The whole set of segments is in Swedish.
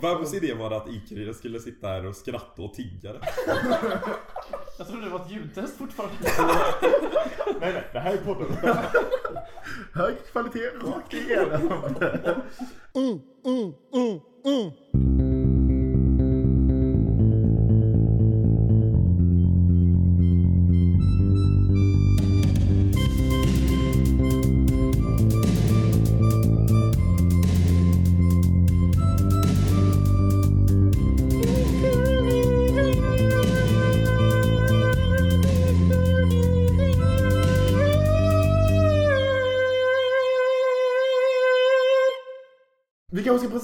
vems idé var det att Ikrid skulle sitta här och skratta och tigga? det? Jag trodde det var ett ljudtest fortfarande. Nej, nej, det här är podden. Hög kvalitet rakt igenom. Mm, mm, mm,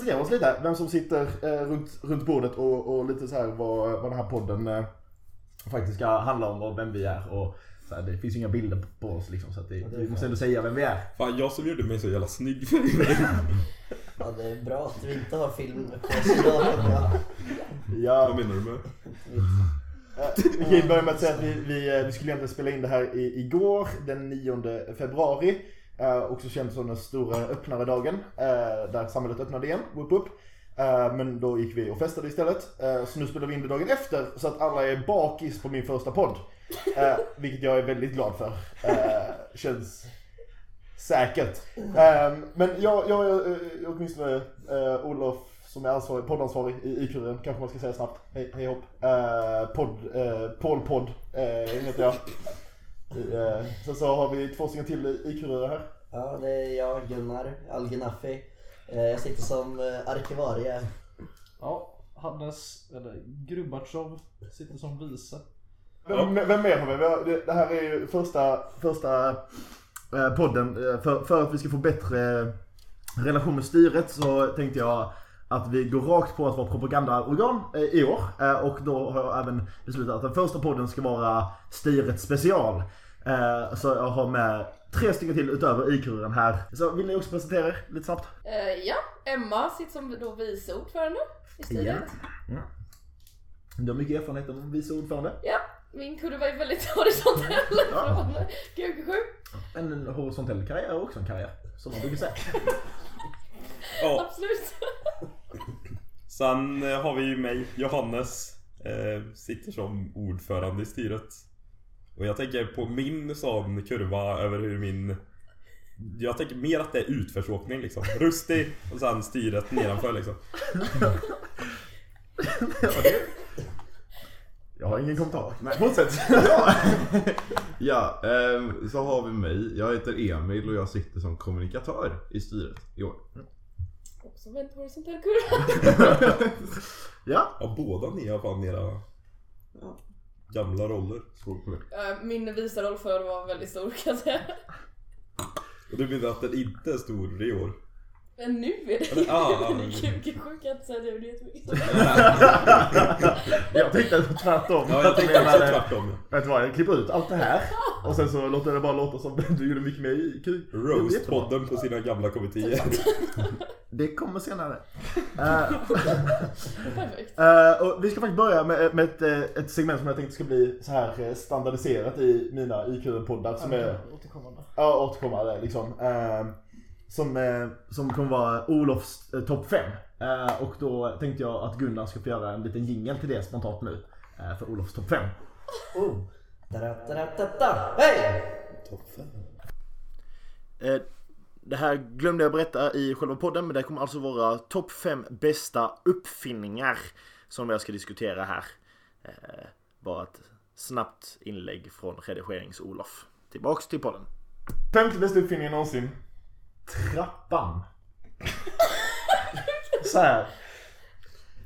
presentera oss lite, vem som sitter eh, runt, runt bordet och, och lite så här vad, vad den här podden eh, faktiskt ska handla om och vem vi är. Och, så här, det finns ju inga bilder på oss liksom, så att det, vi måste ändå säga vem vi är. Fan, jag som gjorde mig så jävla snygg. Ja, det är bra att vi inte har film på sidan. Ja. Vad Ja, menar du med? eh, vi kan ju börja med att säga att vi, vi, eh, vi skulle egentligen spela in det här i, igår, den 9 februari. Eh, också känt som den stora öppnare-dagen, eh, där samhället öppnade igen. Whoop, whoop. Eh, men då gick vi och festade istället. Eh, så nu spelar vi in det dagen efter, så att alla är bakis på min första podd. Eh, vilket jag är väldigt glad för. Eh, känns säkert. Eh, men jag, jag är åtminstone uh, Olof som är ansvarig, poddansvarig i IQ-en, kanske man ska säga snabbt. Hej, hej hopp. Podd, eh, Paul Podd heter jag. Eh, sen så har vi två stycken till IQ-are här. ja, det är jag, Gunnar Algenaffi. Eh, Jag sitter som eh, arkivarie. Ja, Hannes, eller Grubbartsov, sitter som vice. Vem, vem mer har vi? vi? har, det, det här är ju första, första podden. För, för att vi ska få bättre relation med styret så tänkte jag att vi går rakt på att vara propagandaorgan i år. Och då har jag även beslutat att den första podden ska vara styret special. Eh, så jag har med tre stycken till utöver IQ-en här. Så vill ni också presentera er lite snabbt? Eh, ja, Emma sitter som då vice ordförande i styret. Du har mycket erfarenhet som vice ordförande. Ja, min kurva är väldigt horisontell Ja. från GQ7. En horisontell karriär är också en karriär. Som man brukar säga. Ja, Absolut. sen har vi ju mig, Johannes. Eh, sitter som ordförande i styret. Och jag tänker på min sån kurva över hur min... Jag tänker mer att det är utförsåkning liksom. Rustig och sen styret nedanför liksom. Ja, det... Jag har ingen kommentar. Nej, fortsätt. Ja, ehm, så har vi mig. Jag heter Emil och jag sitter som kommunikatör i styret i år. Också en horisontell kurva. ja, Ja, båda ni har fan era gamla roller. Eh, Min vice roll förr var väldigt stor kan jag säga. Och du menar att den inte är stor i år? Men nu är det Eller, ja, ja, ju men- GQ7 kan jag inte säga att jag gjorde jättemycket. jag tänkte tvärtom. Ja, jag tänkte också tvärtom. Vet du vad, jag klipper ut allt det här och sen så låter det bara låta som du gjorde mycket mer i kul. Roast-podden på sina gamla kommittéer. Det kommer senare. Perfekt. eh, och vi ska faktiskt börja med, med ett, eh, ett segment som jag tänkte ska bli så här standardiserat i mina IQ-poddar som är Återkommande. Ja, återkommande liksom. Eh, som, som kommer vara Olofs eh, topp 5. Eh, och då tänkte jag att Gunnar ska få göra en liten jingle till det spontant nu. Eh, för Olofs topp 5. Oh. Hej! Eh, Det här glömde jag berätta i själva podden, men det kommer alltså vara topp 5 bästa uppfinningar som jag ska diskutera här. Eh, Bara ett snabbt inlägg från redigerings-Olof. Tillbaks till podden. Femte bästa uppfinningen någonsin. Trappan. så här.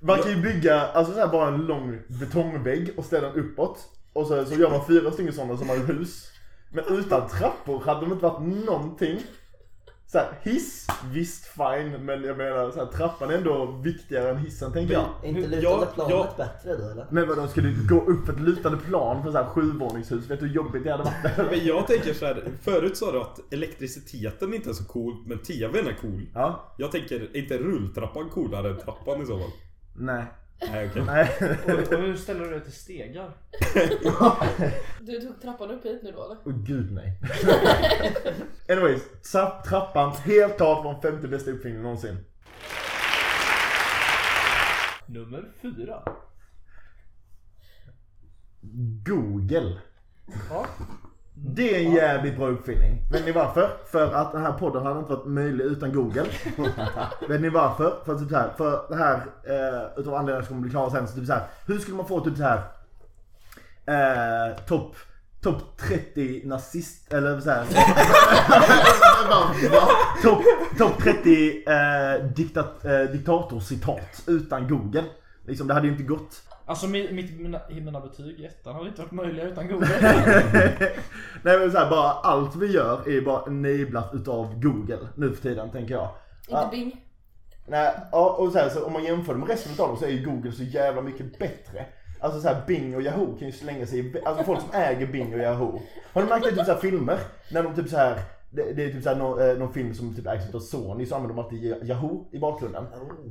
Man kan ju bygga alltså så här bara en lång betongvägg och ställa den uppåt. Och så, så gör man fyra stycken sådana som har ett hus. Men utan trappor hade de inte varit någonting. Så här, hiss, visst fine, men jag menar så här, trappan är ändå viktigare än hissen tänker jag. Är inte lutande planet ja. bättre då eller? Men vadå, ska du gå upp för ett lutande plan för så här sjuvåningshus? Vet du hur jobbigt det hade varit? Men jag tänker så här, förut sa du att elektriciteten inte är så cool, men TVn är cool. Ja, Jag tänker, är inte rulltrappan coolare än trappan i så fall? nej. Nej okej. Nej. Och, och hur ställer du dig till stegar? Du tog trappan upp hit nu då eller? Åh gud nej. Anyways, trapp, trappan helt klart var den femte bästa uppfinningen någonsin. Nummer fyra. Google. Ja. Det är en jävligt bra uppfinning. Vet ni varför? För att den här podden hade inte varit möjlig utan Google. Vet ni varför? För, typ så här, för det här, eh, utav anledningar som kommer bli klara sen, så typ så här, hur skulle man få typ så här eh, topp Topp 30 nazist, eller så här. Topp top 30 eh, diktat, eh, diktatorcitat utan Google. Liksom, det hade ju inte gått. Alltså mitt, mina, mina betyg i ettan hade inte varit möjliga utan Google. Nej men så här, bara allt vi gör är bara enablat utav Google nu för tiden tänker jag. Inte Bing. Nej, ja, och så, här, så om man jämför med resten av dem så är ju Google så jävla mycket bättre. Alltså så här, Bing och Yahoo kan ju slänga sig i, alltså folk som äger Bing och Yahoo. Har ni märkt det i typ så här filmer? När de typ så här det, det är typ så här någon, eh, någon film som typ ägs av Sony så använder de alltid Yahoo i bakgrunden.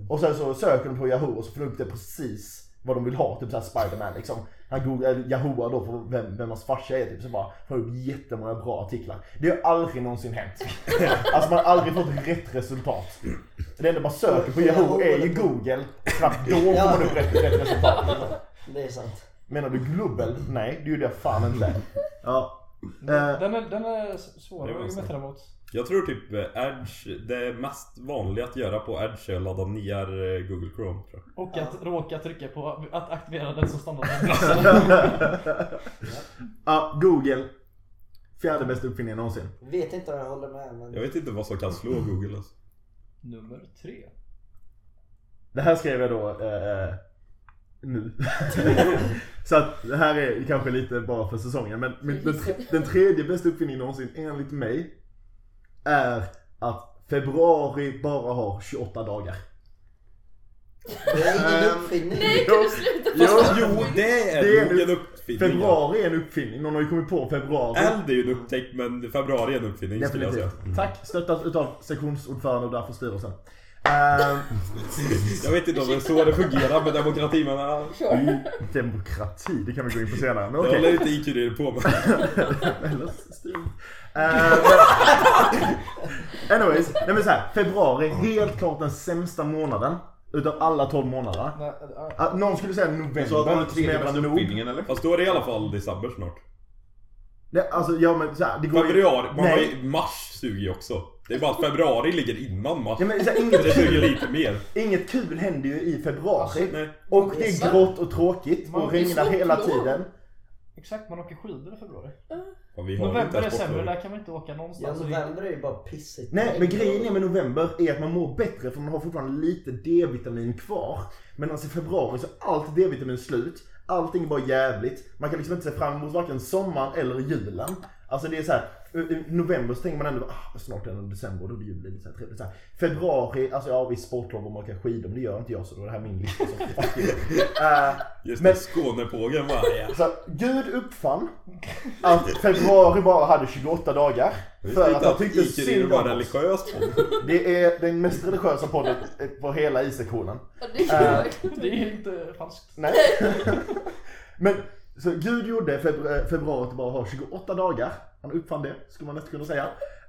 Och sen så söker de på Yahoo och så får de upp det precis vad de vill ha, typ såhär Spiderman liksom. Han googlar, Yahoo då på vem, vem hans farsa är typ, så bara får upp jättemånga bra artiklar. Det har aldrig någonsin hänt. alltså man har aldrig fått rätt resultat. Det enda man söker på Yahoo är ju Google, knappt då får man upp rätt, rätt resultat. Det är sant. Menar du Global? Nej, det gjorde jag fan inte. Ja. Eh, Den är, den är svår Det att argumentera mot. Jag tror typ eh, Edge, det mest vanliga att göra på Edge är att ladda ner eh, Google Chrome tror jag. Och att råka trycka på att aktivera den som standard. ja, Google. Fjärde bästa uppfinningen någonsin. Vet inte om jag håller med men... Jag vet inte vad som kan slå Google alltså. Nummer tre. Det här skrev jag då eh, nu. så att det här är kanske lite bara för säsongen. Men, men den, den tredje bästa uppfinningen någonsin enligt mig är att februari bara har 28 dagar. Det är ingen Ehm, uppfinning. Nej, kan du sluta Jo, prata Jo, det är, Det är nog nu- en uppfinning. Februari är en uppfinning. Någon har ju kommit på februari. Eld är ju en upptäckt men februari är en uppfinning skulle jag säga. Definitivt. Tack. Stöttat utav sektionsordförande och därför styrelsen. Ehm, Jag vet inte om det är så det fungerar med demokrati men Sure. demokrati, det kan vi gå in på senare. Men det okej. håller inte IQ på med. Eller styr. Men- Anyways, nej men så här, februari, helt klart den sämsta månaden. Utav alla 12 månader. Ah, Någon skulle säga november. Sa att det tredje är bästa nog. uppfinningen eller? Fast då är det i alla fall december snart. Nej, alltså ja men så här, det går Februari, man ju, mars suger ju också. Det är bara att februari ligger innan mars. Ja, men så här, Det inget, suger kul, lite mer. inget kul händer ju i februari. Nej. Och det är grått och tråkigt och Man- regnar hela Soplov. tiden. exakt, man åker skidor i februari. Fan, vi har inte November är ens sämre, där kan man inte åka Ja, någonstans. november är ju bara pissigt. Nej, men grejen är med november är att man mår bättre för man har fortfarande lite D-vitamin kvar. Medan i februari så är allt D-vitamin slut. Allting är bara jävligt. Man kan liksom inte se fram emot varken sommaren eller julen. Alltså det är så här, i november så tänker man ändå ah, snart är det december då är det lite så här trevligt. Så här. Februari, alltså ja visst sportlov och man åker skidor men det gör inte jag så då är det här min lista. som fuck you. Eh, Just Men- det, Skånepågen bara ja. så Gud uppfann att februari bara hade 28 dagar. För att han tyckte synd var om religiös. Det är den mest religiösa podden på hela I-sektionen. Är Eh, Det är inte falskt. Nej. Men så Gud gjorde febru- februari till bara ha 28 dagar. Han uppfann det, skulle man nästan kunna säga.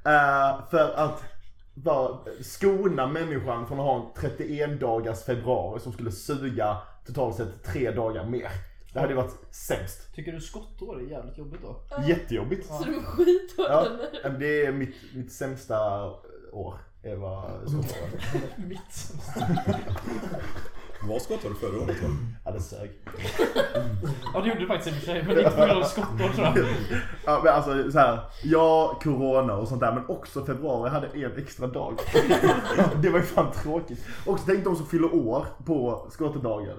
Eh, för att bara skona människan från att ha en 31 dagars februari som skulle suga totalt sett tre dagar mer. Det hade ju varit sämst. Tycker du skottår är jävligt jobbigt då? Jättejobbigt. Så du mår skit av Ja, det är mitt, mitt sämsta år. Det var så. Mitt sämsta. Vad skottade du förra året va? Ja, det sög. Ja det gjorde du faktiskt i och för sig, men inte på grund av skottår tror jag. Ja, men alltså så här, ja, corona och sånt där, men också februari hade en extra dag. det var ju fan tråkigt. Och så tänk de som fyller år på skottedagen.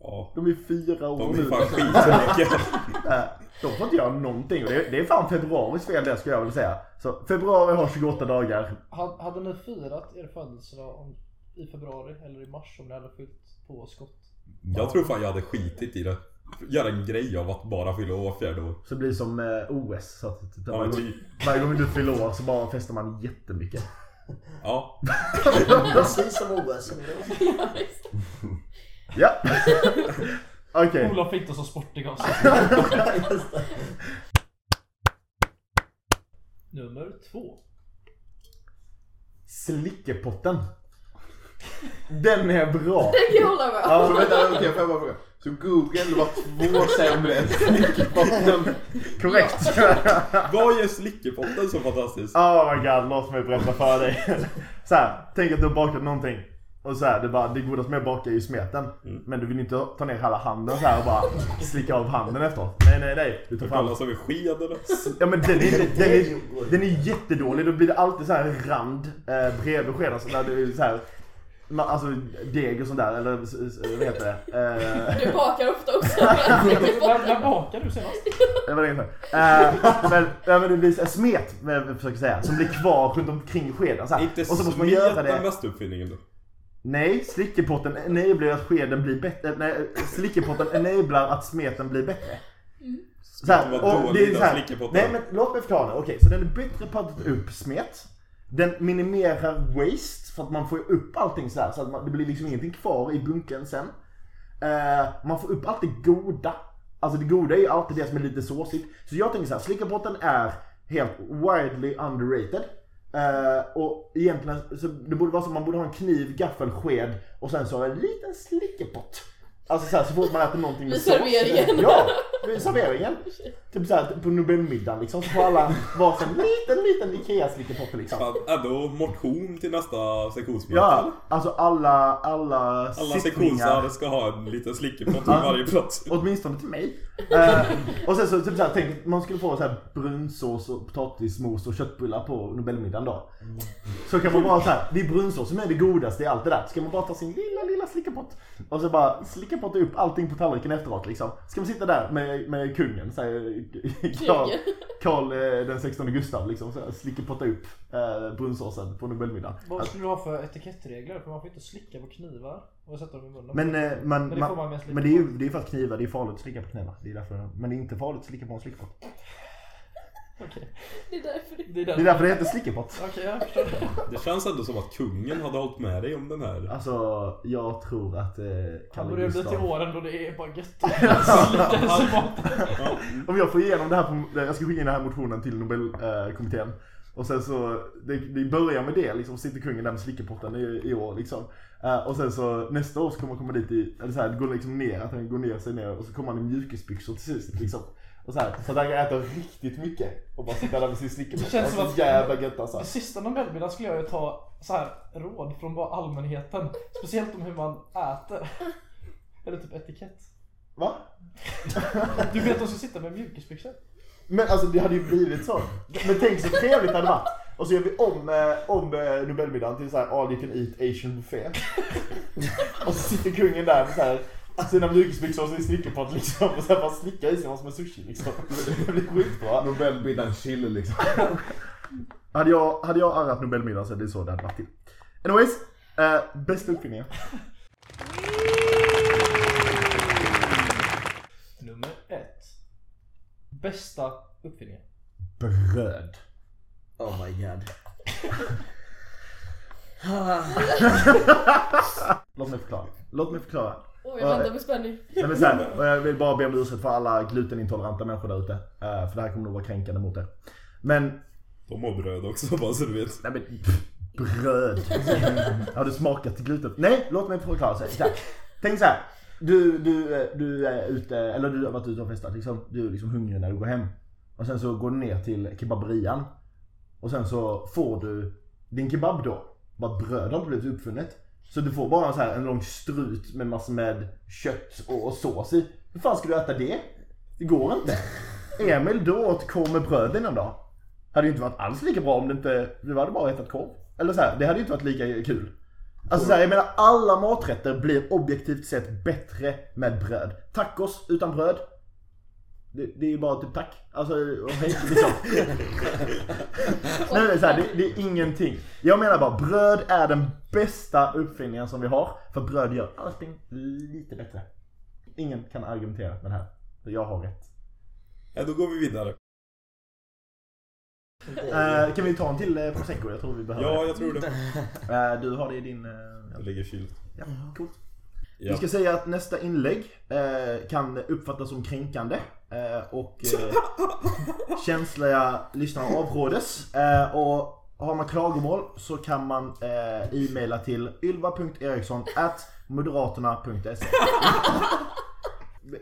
Ja. De är fyra år De är nu. fan. Äh, De får inte göra någonting. Det, är, det är fan februaris fel det skulle jag vilja säga. Så februari har 28 dagar. Ha- Hade ni firat er födelsedag om- i februari eller i mars om ni hade fyllt på skott? Jag tror fan jag hade skitit i det. Göra en grej av att bara fylla år fjärde år. Så det blir som eh, OS. Så att, typ, Ja, varje, gång, typ. varje gång du fyller år så bara festar man jättemycket. Ja. Precis som OS. Ja. Okej. Olof fick det som sportig av sig. Nummer två. Slickepotten. Den är bra. Det kan jag hålla med Så om. vänta, okej, får jag bara fråga. Så Google var två sämre än Slickerpotten? Korrekt. Vad gör slickepotten så fantastisk? Oh my god, låt mig berätta för dig. Så här, tänk att du har bakat någonting. Och så här, det, bara, det godaste med att baka är ju smeten. Men du vill inte ta ner hela handen så här och bara slicka av handen efteråt. Nej, nej, nej. Du tar fram... Kolla som en sked eller? Ja men den är, den är, den är jättedålig. Då blir det alltid så här rand eh, bredvid skeden. Så där det är så här, alltså deg och sånt där. Eller vad heter det? Eh, Du bakar ofta också. När, bakade du senast? Det var det ungefär. Uh, men, men det blir smet, jag försöker säga, som blir kvar runt omkring skeden. Så här. Inte Och så måste man göra det. bästa uppfinningen då? Nej, slickepotten enablar att skeden blir bättre. Nej, slickepotten enablar att smeten blir bättre. Så här, och det är så här, slickepotten. nej men låt mig förklara. Okej, så den är bättre på att ta upp smet. Den minimerar waste för att man får upp allting så här så att man, det blir liksom ingenting kvar i bunken sen. Eh, man får upp allt det goda. Alltså det goda är ju alltid det som är lite såsigt. Så jag tänker så här, slickerpotten är helt widely underrated. Eh, och egentligen, så det borde vara så att man borde ha en kniv, gaffel, sked och sen så en liten slickepott. Alltså så, här, så fort man äter någonting med Vid sås. serveringen. Ja, vid serveringen. Typ såhär på Nobelmiddagen liksom, så får alla varsin liten, liten Ikea-slickepott liksom. Fan, ändå motion till nästa sektionsmöte Ja, alltså alla, alla, Alla sektionsar ska ha en liten slickepott vid varje plats. Åtminstone till mig. Eh, och sen så typ såhär, tänk man skulle få så här brunsås och potatismos och köttbullar på Nobelmiddagen då. Så kan man bara såhär, det är brunsås som är det godaste i allt det där. Ska man bara ta sin lilla, lilla slickepott och så bara slickapotta upp allting på tallriken efteråt liksom. Ska man sitta där med, med kungen, säger Karl. Karl eh, den 16 Gustav liksom. Så här, slickapotta upp eh, brunsåsen på Nobelmiddagen. Vad skulle du ha för etikettregler? För man får inte slicka på knivar och sätta dem i munnen. Men, eh, man, Men det får man man, slicka men det är ju det är för att knivar, det är farligt att slicka på knivar. Det är därför, men det är inte farligt att slicka på en slickepott. Okej. Det är därför det... Det är Det är därför det heter slickepott. Okej, jag förstår det. Det känns ändå som att kungen hade hållit med dig om den här. Alltså, jag tror att eh, Han Kalle börjar bli till Gustav... åren då det är bara gött. Om jag får igenom det här, på, jag ska skicka in den här motionen till Nobelkommittén. Och sen så, det, det börjar med det liksom, sitter kungen där med slickepotten i, i år liksom. Eh, och sen så nästa år så kommer han komma dit i, eller så här, det går liksom ner, att han går ner sig ner och så kommer han i mjukisbyxor till sist liksom. Och så, här, så att han kan äta riktigt mycket och bara sitta där med sin slickepott. Det känns Det som att- jävla gött alltså. I sista Nobelmiddagen skulle jag ju ta så här råd från bara allmänheten. Speciellt om hur man äter. Eller typ etikett. Va? Du vet att de ska sitta med mjukisbyxor? Men alltså det hade ju blivit så. Men tänk så trevligt det hade varit. Och så gör vi om, eh, om eh, Nobelmiddagen till så här all you can eat Asian buffé. och så sitter kungen där med så här sina mjukisbyxor och sin snickerpott liksom och så här bara slickar i sig som är sushi liksom. Det blir skitbra. Nobelmiddagen chill liksom. Hade jag, hade jag arrat Nobelmiddagen så är det så det hade varit till. Anyways, eh, bästa uppfinningen. Nummer ett. Bästa uppfinningen. Bröd. Oh my god. Låt mig förklara. Låt mig förklara. Åh, jag väntar med spänning. Nej, men så här, och jag vill bara be om ursäkt för alla glutenintoleranta människor där ute. eh, För det här kommer nog vara kränkande mot er. Men, De har bröd också bara så du vet. nej men bröd. Har du smakat gluten? Nej, låt mig förklara. Så här. Så här. Tänk så här. Du, du, eh, du är ute, eller du har varit ute och festat liksom. Du är liksom hungrig när du går hem. Och sen så går du ner till kebaberian. Och sen så får du din kebab då. Bara bröd har inte blivit uppfunnet. Så du får bara så här en lång strut med massor med kött och, sås i. Hur fan ska du äta det? Det går inte. Emil du åt korv med bröd innan dag. Hade ju inte varit alls lika bra om det inte, du hade bara ätit korv. Eller så här, det hade ju inte varit lika kul. Alltså så här, jag menar alla maträtter blir objektivt sett bättre med bröd. Tacos utan bröd. Det, det är ju bara typ tack. Alltså, och hej, liksom. Nej, nej, så här, det, det är ingenting. Jag menar bara, bröd är den bästa uppfinningen som vi har. För bröd gör allting lite bättre. Ingen kan argumentera med det här. Jag har rätt. Ja, då går vi vidare. Eh, kan vi ta en till eh, prosecco? Jag tror vi behöver Ja, det. jag tror det. Eh, du har det i din... eh, Jag ligger kylt. ja, coolt. Ja. Vi ska säga att nästa inlägg eh, kan uppfattas som kränkande eh, och eh, känsliga lyssnare avrådes. Eh, och har man klagomål så kan man eh, e-maila till ylva.eriksson moderaterna.se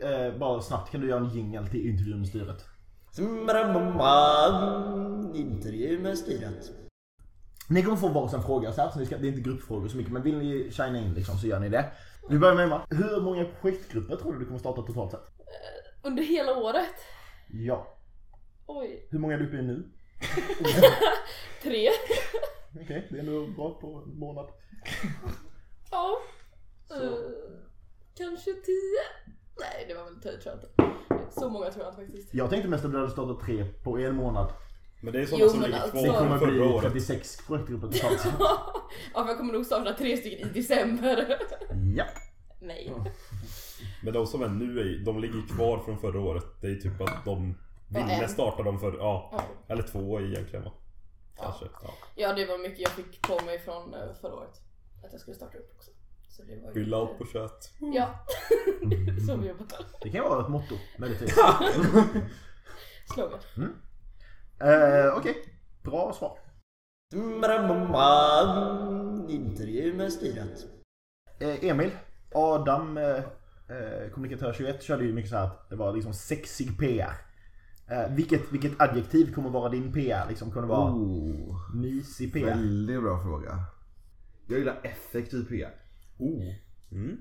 eh, Bara snabbt, kan du göra en jingle till intervjun med styret? Intervju med styret. Ni kommer få varsin fråga så här, så ni ska, det är inte gruppfrågor så mycket men vill ni shina in liksom så gör ni det. Vi börjar med Emma. Hur många projektgrupper tror du du kommer starta totalt sett? Under hela året? Ja. Oj. Hur många är du uppe i nu? Tre? Okej, det är ändå bra på en månad. Ja. Eh, kanske tio? Nej, det var väl tio tror jag inte. Så många tror jag inte faktiskt. Jag tänkte mest att du hade startat tre på en månad. Men det är Jo, sådana som men ligger alltså- Det kvar kommer från att förra bli året. 36 projektgrupper totalt. Ja, för jag kommer nog starta tre stycken i december. Ja. Nej. Men de som är nu, är, de ligger kvar från förra året. Det är typ att de ville starta dem för, ja. Ja. Eller två egentligen va? Kanske. Ja. Ja, det var mycket jag fick på mig från eh, förra året. Att jag skulle starta upp också. Så det var ju Skylla lite- allt på kött. Ja. Som vi jobbar. Det kan vara ett motto, möjligtvis. Slogan. Eh, Okej, bra svar. Intervju med styret. Eh, Emil, Adam, eh, eh, kommunikatör 21, körde ju mycket så här att det var liksom sexig PR. Eh, vilket, vilket adjektiv kommer vara din PR? Liksom, kommer det vara Oh, mysig PR? väldigt bra fråga. Jag gillar effektiv PR. Oh. Mm.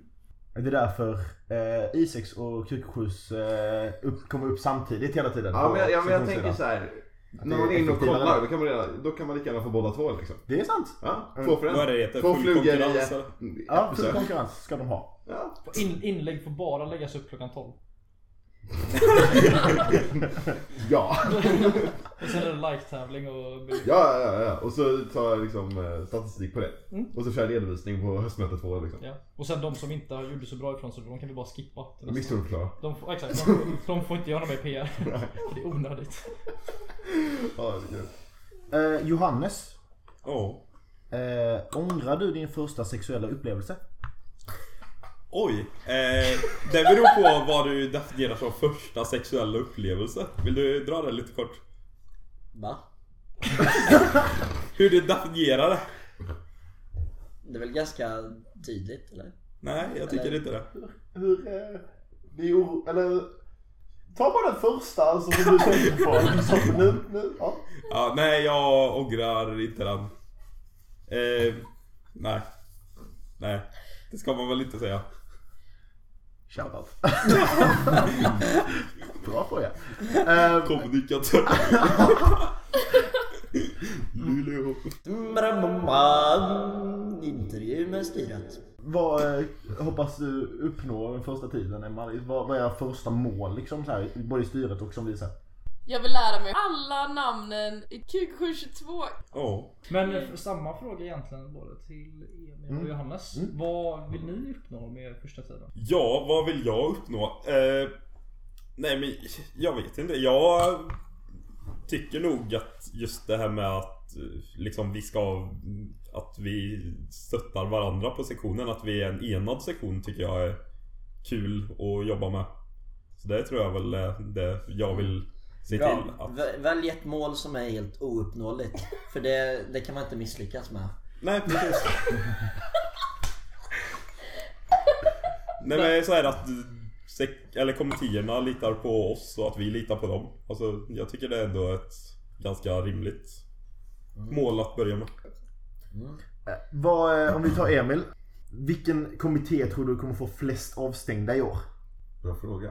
Det är därför eh, I6 och Kukskjuts eh, upp, kommer upp samtidigt hela tiden. Ja men, jag, men jag tänker så här. När är man är inne och kollar, då kan man, redan, då kan man lika gärna få båda två liksom. Det är sant. Ja, två för en. Vad är det heter? Två Full flugor i konkurrens, Ja, full konkurrens ska de ha. Ja. In, inlägg får bara läggas upp klockan 12. Ja. Och sen är det like-tävling och... ja, ja, ja. Och så tar jag liksom eh, statistik på det. Mm. Och så kör jag redovisning på höstmöte två liksom. Ja. Och sen de som inte gjorde så bra ifrån sig, de kan vi bara skippa. nästa. Misstroendeförklara. De får, exakt, de, de får inte göra mer PR. Det är onödigt. Ja, det är kul. Eh, Johannes, Ja. eh, ångrar du din första sexuella upplevelse? Oj. Eh, det beror på vad du definierar som första sexuella upplevelse. Vill du dra det lite kort? Va? Hur du definierar det? Det är väl ganska tydligt eller? Nej, jag tycker Eller- inte det. Hur, eh, det är oro, eller Ta bara den första som du tänker på. Så, nu, nu, ja. Ja, nej, jag ångrar inte den. Eh, nej. Nej, det ska man väl inte säga. Shoutout. Bra fråga. Eh, Kommunikatör. Luleå. Intervju med styret. vad eh, hoppas du uppnå den första tiden? Vad, vad är era första mål liksom så här, både i styret och som vi? Jag vill lära mig alla namnen i Q722. Ja. Men samma fråga egentligen både till Emil och Johannes. Vad vill ni uppnå med första tiden? Ja, vad vill jag uppnå? Eh, nej men jag vet inte. Jag tycker nog att just det här med att eh, liksom vi ska att vi stöttar varandra på sektionen. Att vi är en enad sektion tycker jag är kul att jobba med. Så det tror jag väl är det jag vill se Bra. till. Att, Vä- Välj ett mål som är helt ouppnåeligt. För det, det kan man inte misslyckas med. nej precis. nej men så är det att eller kommittéerna litar på oss och att vi litar på dem. Alltså jag tycker det är ändå ett ganska rimligt mål att börja med. Eh, vad, eh, om vi tar Emil. Vilken kommitté tror du kommer få flest avstängda i år? Bra fråga.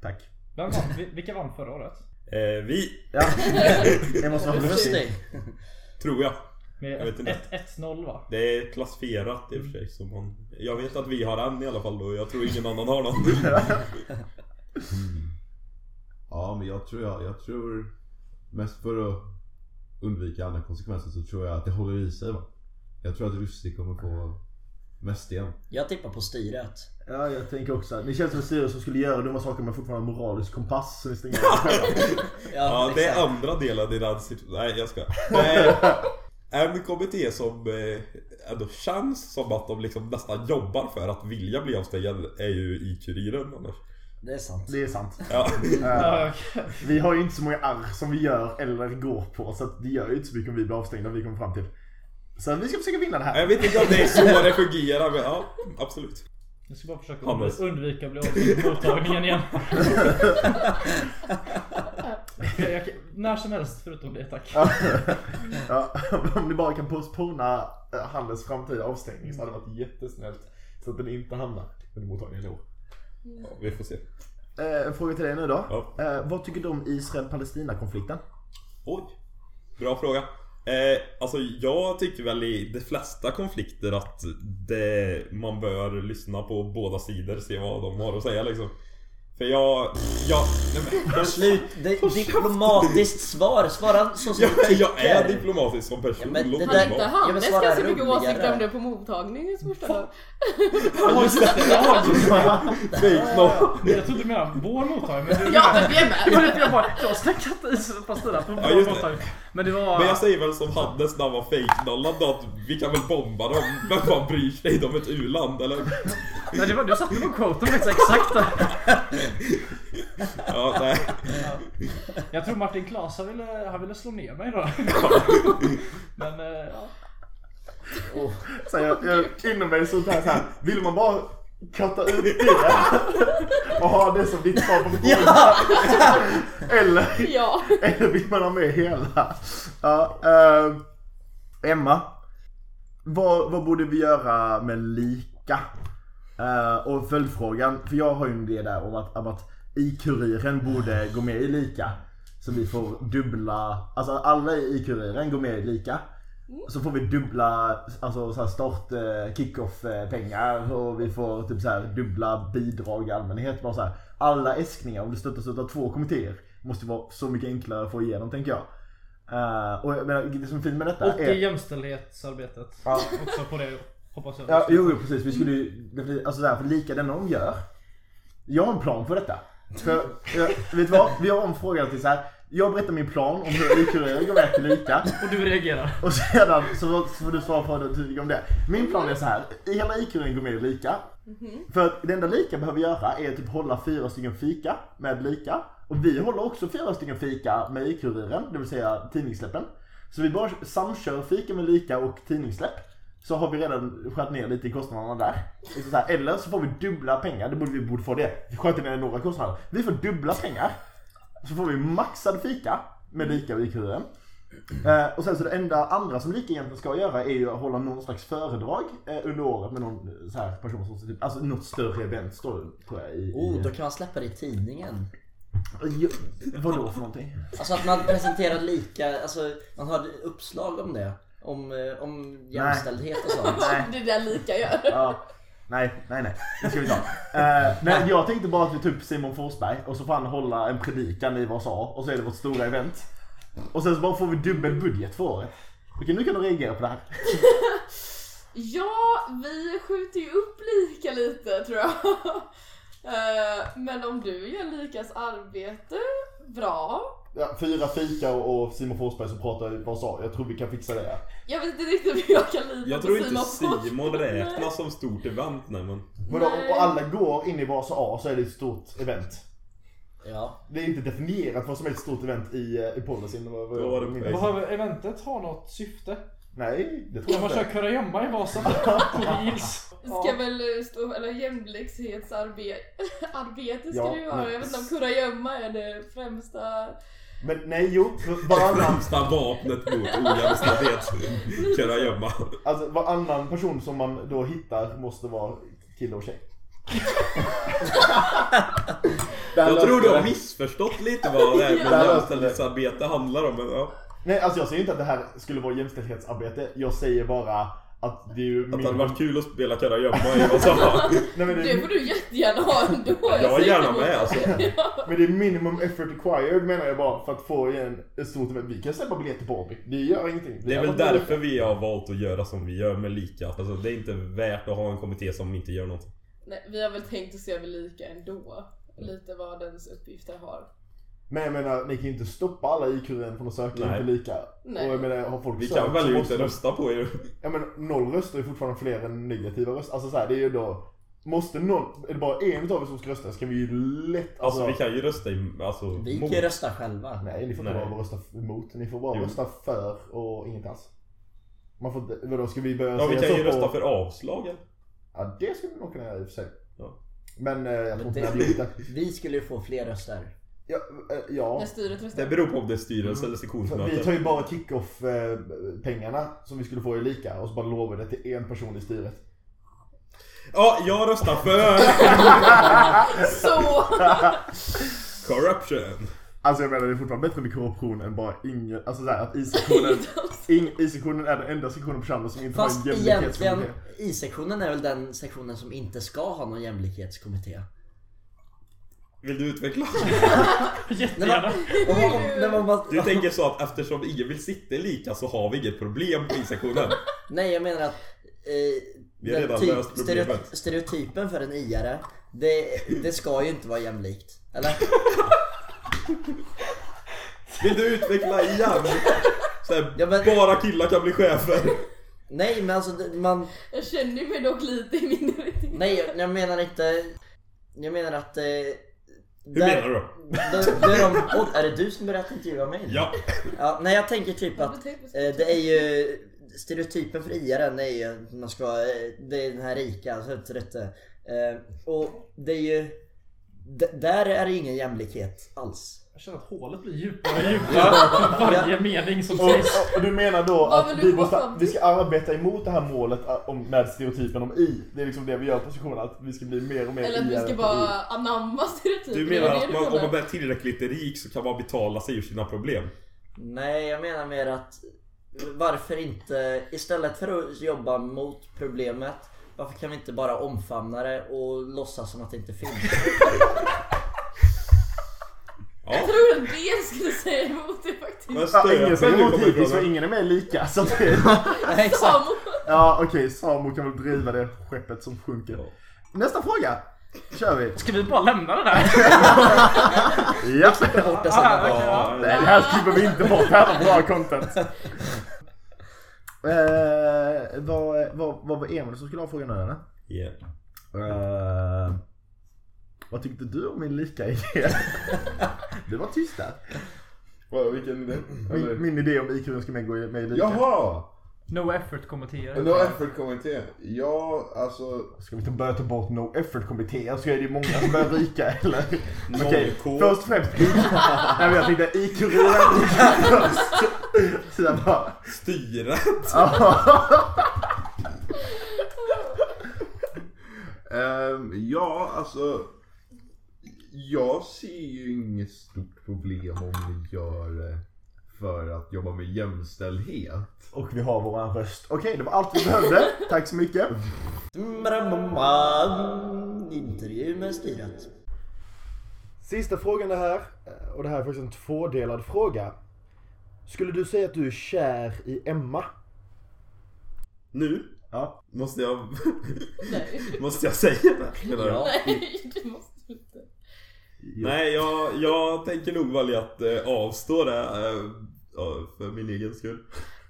Tack. Vem vann? Vi- Vilka vann förra året? Eh, vi, Ja. Det måste vara dig. tror jag. Med Jag vet inte. 1-1-0 va? Det är klassifierat i och för sig. Som man, jag vet att vi har en i alla fall och jag tror ingen annan har någon. Ja men jag tror jag, jag tror mest för att undvika andra konsekvenser så tror jag att det håller i sig va. Jag tror att Rusty kommer få mest igen. Jag tippar på styret. Ja, jag tänker också att ni känns som en styrelse som skulle göra dumma saker men fortfarande en moralisk kompass. Så ni stänger er själva. Ja, det exakt. är andra delen i den situationen. Nej, jag ska. Nej, en kommitté som eh, ändå känns som att de liksom nästan jobbar för att vilja bli avstängd är ju i Kuriren annars. Det är sant. Det är sant. Ja. Ja, vi har ju inte så många arr som vi gör eller går på så att det gör ju inte så mycket om vi blir avstängda vi kommer fram till. Så vi ska försöka vinna det här. Jag vet inte om det är så det fungerar men ja, absolut. Jag ska bara försöka Hannes. undvika att bli avstängd på mottagningen igen. jag, jag, när som helst förutom det tack. Ja, om ni bara kan postpona eh, Hannes framtida avstängning så hade det varit jättesnällt. Så att den inte hamnar under mottagningen då. Ja, vi får se. Eh, en fråga till dig nu då. Ja. Eh, vad tycker du om Israel-Palestina-konflikten? Oj, bra fråga. Eh, alltså jag tycker väl i de flesta konflikter att det, man bör lyssna på båda sidor, se vad de har att säga liksom. För jag, jag, nej men, Slut. Det, diplomatiskt svar. Svara så som jag, du tycker. jag är diplomatisk som person. Ja, men det där- inte Hannes svara ganska mycket åsikter om det på mottagningens första dag? Fake no. Jag trodde du menade vår mottagning. Ja, men vi är med! Jag bara, jag snackar inte Israel-Palestina på Ja, vår just det. mottagning. Men det var... Men jag säger väl som Hannes när han var fake-nollad då att vi kan väl bomba dem. Vem fan bryr sig? De är ett u-land eller? Nej, det var, du satte på quoten faktiskt exakt där. Ja, nej. Jag tror Martin Klas han ville, han ville slå ner mig då. Men eh, ja. Så jag, jag, inom mig så här, så här, vill man bara katta ut det och ha det som ditt på frågan? Eller, Ja. eller vill man ha med hela? Ja, eh, Emma, vad, vad borde vi göra med lika? Eh, och följdfrågan, för jag har ju en idé där om att, om att i-kuriren borde gå med i lika. Så vi får dubbla, alltså alla i i-kuriren går med i lika. Så får vi dubbla alltså så här start eh, kick-off eh, pengar och vi får typ så här dubbla bidrag i allmänhet. Bara så här, alla äskningar om det stöttas av två kommittéer måste vara så mycket enklare att få igenom tänker jag. Eh, och jag menar, det som är fint med detta Och är... jämställdhetsarbetet. Ja. Också på det hoppas jag. Ja, jo, jo precis. Vi skulle ju, alltså så här, för lika den de gör. Jag har en plan för detta. För, jag, vet du vad? Vi har en fråga till så här. Jag berättar min plan om hur IQ-regler går med till lika. Och du reagerar. Och sedan så får du svara på vad du tycker om det. Min plan är så här. I hela IQ-regeln går med i lika. För att det enda lika behöver göra är typ hålla fyra stycken fika med lika. Och vi håller också fyra stycken fika med IQ-kuriren, det vill säga tidningssläppen. Så vi bara samkör fika med lika och tidningssläpp. Så har vi redan skärt ner lite i kostnaderna där. Så här, Eller så får vi dubbla pengar, det borde vi borde få det. Vi sköt ner några kostnader. Vi får dubbla pengar. Så får vi maxad fika med lika och IQ-kuriren. Eh, och sen så det enda andra som lika egentligen ska göra är ju att hålla någon slags föredrag eh, under året med någon eh, så här person som typ, alltså något större event står det tror jag i, Oh, i då kan man släppa det i tidningen. Jo, vadå för någonting? Alltså att man presenterar lika, alltså man har uppslag om det. Om, eh, om jämställdhet och sånt. Det är det lika gör. Ja. Nej, nej, nej. Det ska vi ta. Eh, jag tänkte bara att vi tar upp Simon Forsberg och så får han hålla en predikan i vad sa och så är det vårt stora event. Och sen så bara får vi dubbel budget för året. Okej, nu kan du reagera på det här. Ja, vi skjuter ju upp lika lite tror jag. Eh, men om du gör likas arbete, bra. Ja, fyra fika och, och Simon Forsberg som pratar vad sa. Jag tror vi kan fixa det. Jag vet inte riktigt om jag kan lita Jag på tror inte Simon Simon räknas som stort event nej men. Vadå, och alla går in i Vasa A så är det ett stort event. Ja. Det är inte definierat vad som är ett stort event i, eh, i policyn. Vad, vad. Behöver eventet ha något syfte? Nej, det tror jag man inte. köra kurragömma i Vasa? Reels? Ska väl eh, stå, eller jämlikhetsarbete arbete ska Ja, det ju vara. Jag vet inte om kurragömma är det främsta. Men nej, jo. Varannan, Främsta vapnet mot ojämställdhet. Kunna gömma. alltså, varannan person som man då hittar måste vara kille och tjej. Jag tror du har missförstått lite vad det här med jämställdhetsarbete handlar om. Men, ja. Nej, alltså jag säger inte att det här skulle vara jämställdhetsarbete. Jag säger bara att det är ju Att det hade varit kul att spela kurragömma i vad sa Nej, men det, Det får är, du jättegärna ha ändå. Jag är gärna med alltså. men det är minimum effort required menar jag bara för att få igen ett stort event. Vi kan släppa biljetter på Åby. Det gör ingenting. Det är har väl därför vi har valt att göra som vi gör med lika. Alltså det är inte värt att ha en kommitté som inte gör något. Nej, vi har väl tänkt att se över lika ändå. Lite vad dens uppgifter har. Men jag menar, ni kan ju inte stoppa alla IQ-ren från att söka Nej. till lika. Nej. Och jag menar, har folk Vi sökt kan väl måste inte rösta på er. Ja men noll röster är fortfarande fler än negativa röster. Alltså så här, det är ju då Måste någon, är det bara en av er som ska rösta så kan vi ju lätt... Alltså vi kan ju rösta i, alltså, Vi mot. kan ju rösta själva. Nej, ni får inte Nej. bara rösta emot. Ni får bara Jo. rösta för och inget alls. Man får inte, vadå ska vi börja Ja vi säga kan så ju på... rösta för avslagen. Ja det skulle vi nog kunna göra i och för sig. Ja. Men eh, jag tror Men inte det- det hade gjort det. Vi skulle ju få fler röster. Ja, eh, ja. När styret Det beror på om det är styrelse eller För sektionsmöte. vi tar ju bara kick-off eh, pengarna som vi skulle få i lika och så bara lovar det till en person i styret. Ja, jag röstar för Så! corruption. Alltså jag menar det är fortfarande bättre med korruption än bara ingen, alltså såhär att I-sektionen, ing- I-sektionen är den enda sektionen på Chalmers som inte Fast har en egentligen, jämlikhetskommitté. I-sektionen är väl den sektionen som inte ska ha någon jämlikhetskommitté. Vill du utveckla? Jättegärna. Om man, om, när man bara, Du tänker så att eftersom ingen vill sitta lika så har vi inget problem på I-sektionen? Nej, jag menar att eh, Vi har den redan typ- löst problemet. stereoty- stereotypen för en iare, det, det ska ju inte vara jämlikt. Eller? Vill du utveckla igen? Så här, Ja, men- Bara killar kan bli chefer. Nej, men alltså det- man... Jag känner mig dock lite i minoritet. Nej, jag menar inte... Jag menar att... Eh, Hur menar du då? då? Är, de, och, är det du som börjat intervjua mig? nu? Ja. ja. Nej, jag tänker typ att eh, det är ju... Stereotypen för IRN är ju att man ska vara, eh, det är den här rika, så vet du. Eh, och det är ju... d- Där är det ingen jämlikhet alls. Jag känner att hålet blir djupare och djupare för varje mening som Och, sägs. och, och du menar då Vad att vill du vi, komma måste, fram till? vi ska arbeta emot det här målet eh, om, med stereotypen om I? Det är liksom det vi gör på sektionen, att vi ska bli mer och mer Eller att vi I-are ska på bara I. anamma stereotyper. Du menar att man, om man är tillräckligt rik så kan man betala sig ur sina problem? Nej, jag menar mer att varför inte istället för att jobba mot problemet varför kan vi inte bara omfamna det och låtsas som att det inte finns? Ja. Jag tror att det skulle säga emot det faktiskt. Men Ja, ingen säger emot hittills för ifrån. ingen är med lika. Så att det, exakt. Samo. ja okej, Samo kan väl driva det skeppet som sjunker. Nästa fråga. Kör vi. Ska vi bara lämna det där? Ja. Bort det sen. Ah, okej. Ja, Nej, det här klipper vi inte bort. Det här var bra content. Eh, vad, vad, vad var Emil som skulle ha frågan nu eller? yeah. Eh, vad tyckte du om min lika idé? du var tyst där. Vad, vilken idé? Min, min idé om IQ ska med gå med i lika. Jaha! No effort kommenterar. No effort kommitté. Ja, alltså. Ska vi ta, börja ta bort no effort kommittéer så är det ju många som börjar ryka eller? Okej, K. först och främst. Nej men jag tänkte IQ-rulan först. Så jag bara, Styret. ehm, ja, alltså. Jag ser ju inget stort problem om vi gör det för att jobba med jämställdhet. och vi har våran röst. Okej, det var allt vi behövde. Tack så mycket. Intervju med styret. Sista frågan är här. Och det här är faktiskt en tvådelad fråga. Skulle du säga att du är kär i Emma? Nu Ja. måste jag... Nej. måste jag säga det? du? Ja. Nej, det måste du inte. Nej, jag, jag tänker nog välja att eh, avstå det. Eh, för min egen skull.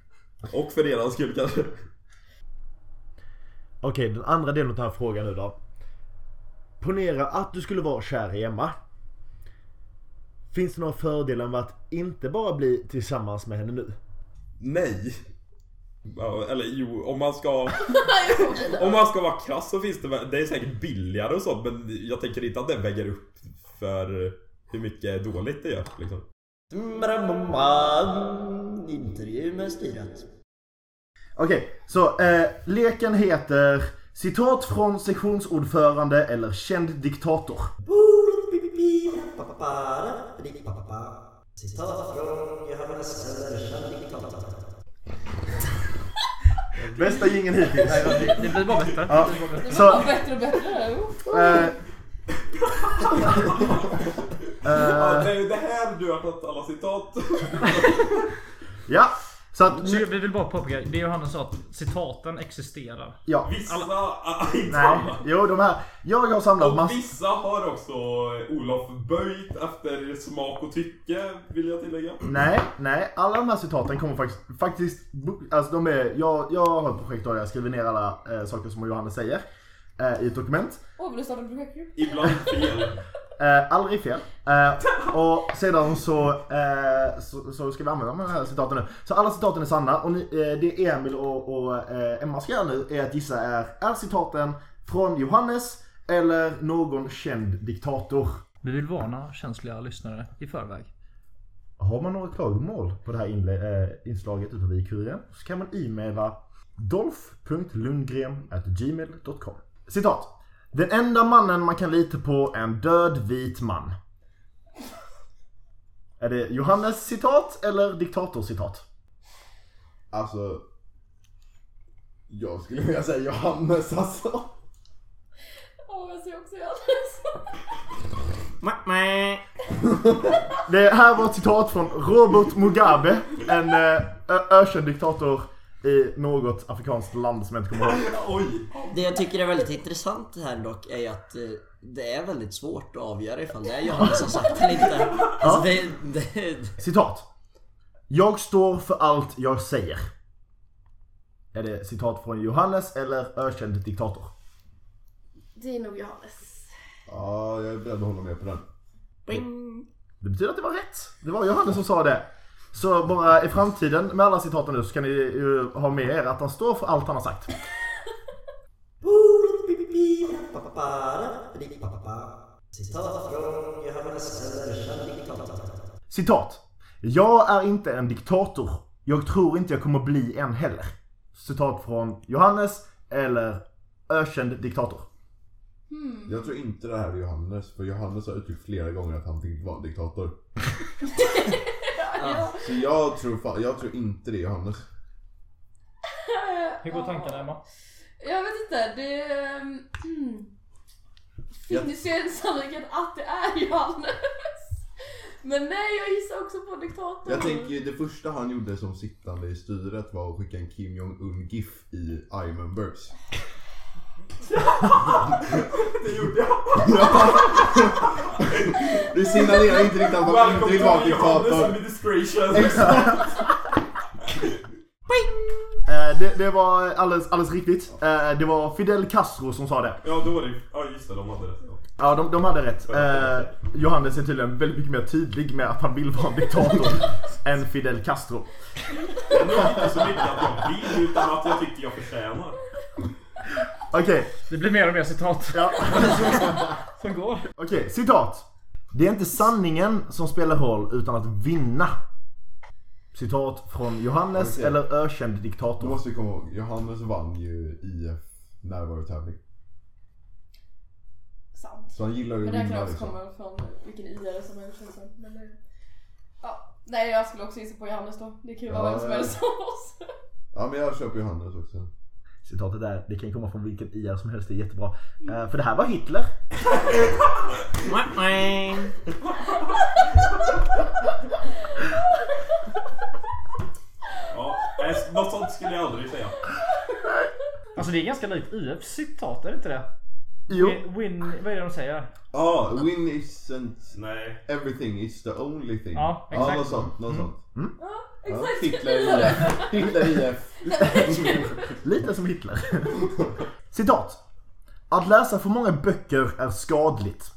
Och för eran skull kanske. Okej, den andra delen av den här frågan nu då. Ponera att du skulle vara kär i Emma. Finns det några fördelar med att inte bara bli tillsammans med henne nu? Nej. Eller jo, om man ska... om man ska vara krass så finns det Det är säkert billigare och sånt men jag tänker inte att det väger upp för hur mycket dåligt det gör liksom. Intervju med styret. Okej, så eh, leken heter Citat från sektionsordförande eller känd diktator. Citat från Johannes Söderström, diktator. Bästa jingeln hittills. Det blir bara bättre. Ja. Det blir bara bättre. Och bättre. Eh, Ja, eh, det är ju det här du har fått alla citat. ja, så att Så vi vill bara påpeka, det Johannes sa att citaten existerar. Ja, Vissa, ah, inte nej. alla. Jo, de här. Jag har samlat Och massor. vissa har också Olof böjt efter smak och tycke vill jag tillägga. Nej, nej. Alla de här citaten kommer faktiskt, faktiskt alltså de är, jag, jag har ett projekt där jag skriver ner alla eh, saker som Johannes säger. Eh, i ett dokument. Åh, vill du starta en projektgrupp? Ibland fel. Eh, aldrig fel. Eh, och sedan så, eh, så, så ska vi använda de här citaten nu. Så alla citaten är sanna och ni, eh, det Emil och, och eh, Emma ska göra nu är att gissa är, är citaten från Johannes eller någon känd diktator? Vi vill varna känsliga lyssnare i förväg. Har man några klagomål på det här inle- eh, inslaget utav i-kuriren så kan man e-maila dolf.lundgren.gmail.com Citat. Den enda mannen man kan lita på är en död vit man. Är det Johannes citat eller diktatorcitat? Alltså... Jag skulle vilja säga Johannes alltså. Åh, jag ser också Johannes. Det här var ett citat från Robert Mugabe, en eh, ö- ökänd diktator i något afrikanskt land som jag inte kommer ihåg. Oj! Det jag tycker är väldigt intressant här dock är att eh, det är väldigt svårt att avgöra ifall det är Johannes som sagt eller inte. Alltså det, det, Citat. Jag står för allt jag säger. Är det citat från Johannes eller ökänd diktator? Det är nog Johannes. Ja, jag är beredd att hålla med på den. Det betyder att det var rätt. Det var Johannes som sa det. Så bara i framtiden med alla citaten nu så kan ni ju ha med er att han står för allt han har sagt. Citat från Johannes eller diktator. Citat. Jag är inte en diktator. Jag tror inte jag kommer bli en heller. Citat från Johannes eller ökänd diktator. Jag tror inte det här är Johannes, för Johannes har uttryckt flera gånger att han tänkte vara en diktator. Så jag tror, fa- jag tror inte det Johannes. Hur går tankarna Emma? Jag vet inte, det mm, finns ju en sannolikhet att det är Johannes. Men nej, jag gissar också på diktatorn. Jag tänker ju det första han gjorde som sittande i styret var att skicka en Kim Jong-Un GIF i Ironburgs. Det gjorde jag. Det signalerar inte riktigt att man inte vill vara diktator. administration. Eh, det, det var alldeles, alldeles riktigt. Eh, det var Fidel Castro som sa det. Ja, då var det Ja, just det. De hade rätt. Ja. Ja, de, de hade rätt. Eh, Johannes är tydligen väldigt mycket mer tydlig med att han vill vara en diktator än Fidel Castro. Det är inte så mycket att jag vill, utan att jag tycker jag förtjänar. Okej, Det blir mer och mer citat ja. som går. Okej, citat. Det är inte sanningen som spelar roll utan att vinna. Citat från Johannes Okej. eller ökänd Då diktator. måste vi komma ihåg, Johannes vann ju IF närvarotävling. Sant. Så han gillar ju Men att det här kan vinna också liksom. komma från vilken IR som har gjort det sen. Men det... Ja. Nej, jag skulle också gissa på Johannes då. Det kan ju vara Ja, vem som helst av oss. Ja men jag köper Johannes också. Citatet där, det kan komma från vilken IR som helst, det är jättebra. Eh, för det här var Hitler. Ja, nej, något sånt skulle jag aldrig säga. Alltså det är ganska likt IFs citat, är det inte det? Jo. Win, vad är det de säger? Ja, ah, win isn't Nej. everything, it's the only thing. Ja, Ja, exakt. något sånt. Något sånt. Ja, Exakt. Hitler IF. Hitler IF. Lite som Hitler. Citat. Att läsa för många böcker är skadligt.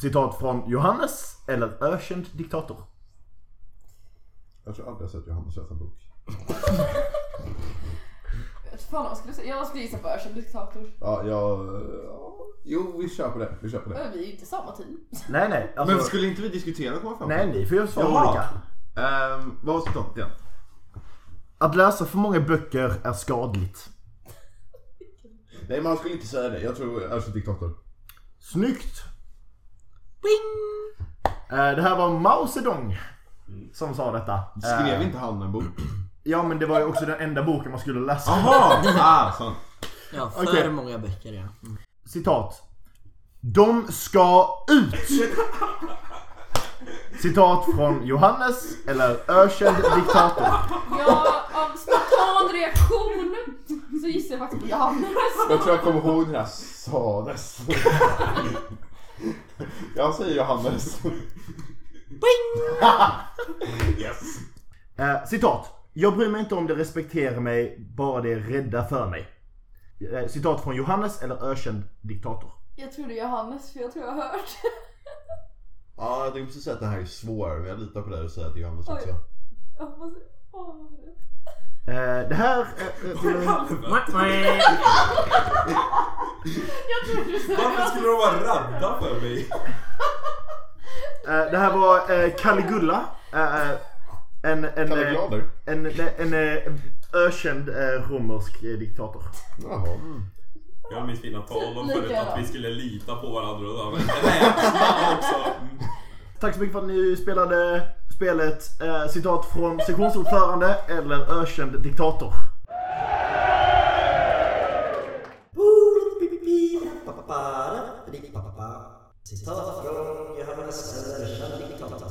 Citat från Johannes eller ökänd diktator. Jag tror aldrig jag sett Johannes läsa en bok. Jag fan vad jag skulle säga. Jag skulle gissa på ökänd diktator. Ja, jag... ja, Jo, vi kör på det. Vi kör på det. Men vi är ju inte samma team. Nej, nej. Alltså, Men skulle inte vi diskutera och komma fram Nej, ni får ju svara Jaha. olika. Ehm, vad var citatet igen? Att läsa för många böcker är skadligt. Nej, man skulle inte säga det. Jag tror jag är diktator. Snyggt! Eh, Det här var Mao Zedong som sa detta. Skrev Eh, inte han en bok? Ja, men det var ju också den enda boken man skulle läsa. Jaha! ah, sant. Ja, för Okej. många böcker ja. Mm. Citat. De ska ut! Citat från Johannes eller ökänd diktator. Ja, av spontan reaktion så gissar jag faktiskt på Johannes. Jag tror jag kommer ihåg den här sades. jag säger Johannes. Yes. Eh, citat. Jag bryr mig inte om de respekterar mig, bara de är rädda för mig. eh, citat från Johannes eller ökänd diktator? Jag tror det är Johannes för jag tror jag har hört. Ja, jag tänkte precis säga att den här är svår, men jag litar på dig och säger att det är Johannes Oj. också. Jag hoppas... Åh, vad var det? Eh, det här... eh, eh, till- Jag trodde du sa Varför skulle de vara rädda för mig? eh, det här var eh, Caligula. Eh, en, en, eh, en, en, en eh, ökänd eh, romersk eh, diktator. Jaha. Jag minns mina tal om förut bra. att vi skulle lita på varandra och rädsla också. Mm. Tack så mycket för att ni spelade spelet eh, citat från sektionsordförande eller ökänd diktator. Citat från Johannes eller diktator.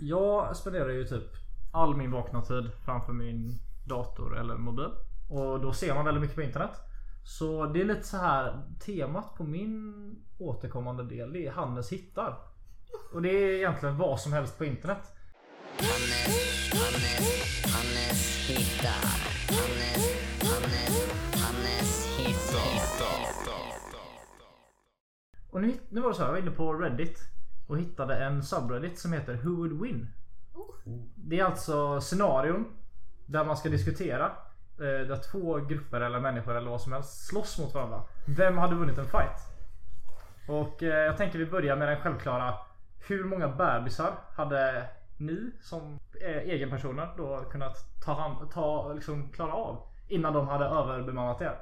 Jag spenderar ju typ all min vakna tid framför min dator eller mobil. Och då ser man väldigt mycket på internet. Så det är lite så här temat på min återkommande del. Det är Hannes hittar. Och det är egentligen vad som helst på internet. Hannes, Hannes, Hannes hittar. Hannes, Hannes, Hannes hittar. Och nu, nu var det så här, jag var inne på Reddit och hittade en subreddit som heter Who would win? Det är alltså scenarion där man ska diskutera Eh, där två grupper eller människor eller vad som helst slåss mot varandra. Vem hade vunnit en fight? Och eh, jag tänker vi börjar med den självklara. Hur många bebisar hade ni som eh, egenpersoner då kunnat ta hand, ta, liksom klara av innan de hade överbemannat er?